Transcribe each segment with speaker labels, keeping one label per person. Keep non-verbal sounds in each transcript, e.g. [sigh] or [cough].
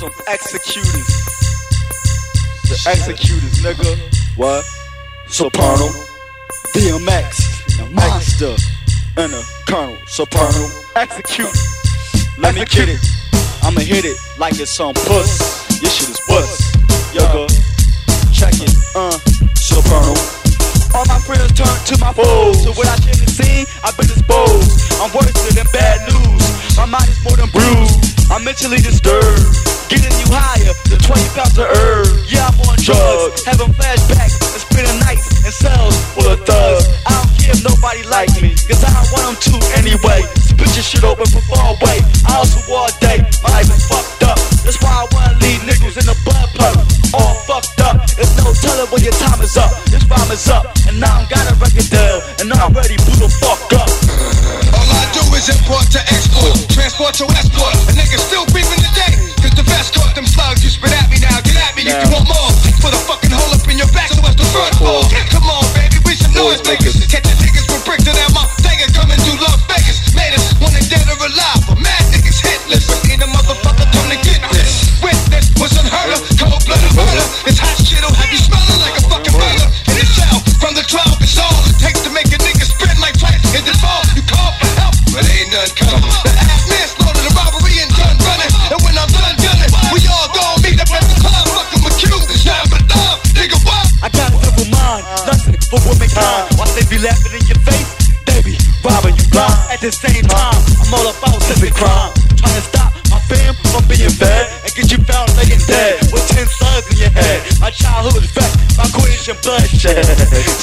Speaker 1: some executors. The executors, nigga. What? Soprano, DMX, and Monster, and a Colonel Soprano. Execute. Let me get it. I'ma hit it like it's some puss. This shit is wuss. Yo, go. Check it. Uh, Soprano. All my friends turn to my foes. So what I shouldn't seen, I've been exposed. I'm worse than bad news. My mind is more than bruised. I'm mentally disturbed. Thugs. I don't care if nobody like me, cause I don't want them to anyway. Spit your shit open from far away. I also all day. My life is fucked up. That's why I wanna leave niggas in the blood puddle. All fucked up. There's no telling when your time is up. This rhyme is up. And now I'm got a record deal. And I'm ready to the fuck up.
Speaker 2: All I do is import to export, transport to export. A nigga still beeping today, cause the vest caught them slugs. You spit at me now, get at me if you want more. Makers. Catch the niggas bricks in their mouth. They can coming through Las Vegas. Made us wanna dead or alive, but mad niggas hitless. But ain't a motherfucker come to get this. Witness was unheard of, cold blooded murder. This hot
Speaker 1: robbing you blind. At the same time, I'm all about civic crime. Trying to stop my fam from being fed and get you found laying dead with ten slugs in your head. My childhood is wrecked, my creation bloodshed.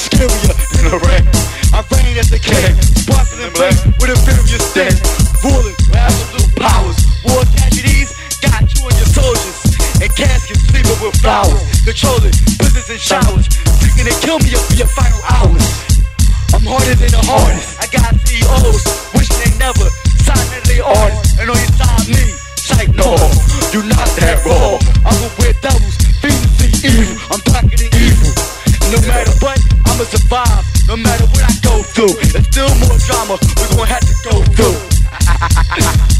Speaker 1: Scarier than a wreck. I reign as a king, sparkling black with a furious sting. Ruling with absolute powers. War tragedies got you and your soldiers. And caskets sleeping with flowers. Controlling business and showers. Thinking they kill me for your final hours. I'm harder than the hardest. Got CEOs wishing they never signed they artists. And on your side, me, sight no, you not that raw. I'm doubles, feeling see evil. I'm darker evil. No matter what, I'ma survive. No matter what I go through, there's still more drama we're gonna have to go through.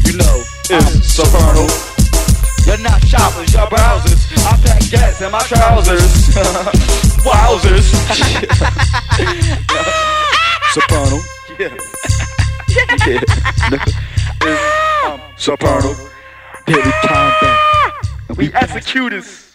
Speaker 1: [laughs] you know, it's Soprano. You're not shoppers, you're browsers. I pack gas in my trousers. [laughs] Wowzers. [laughs] Soprano. Yeah. [laughs] [laughs] yeah. It's, um, Soprano. Baby, calm down. We executors.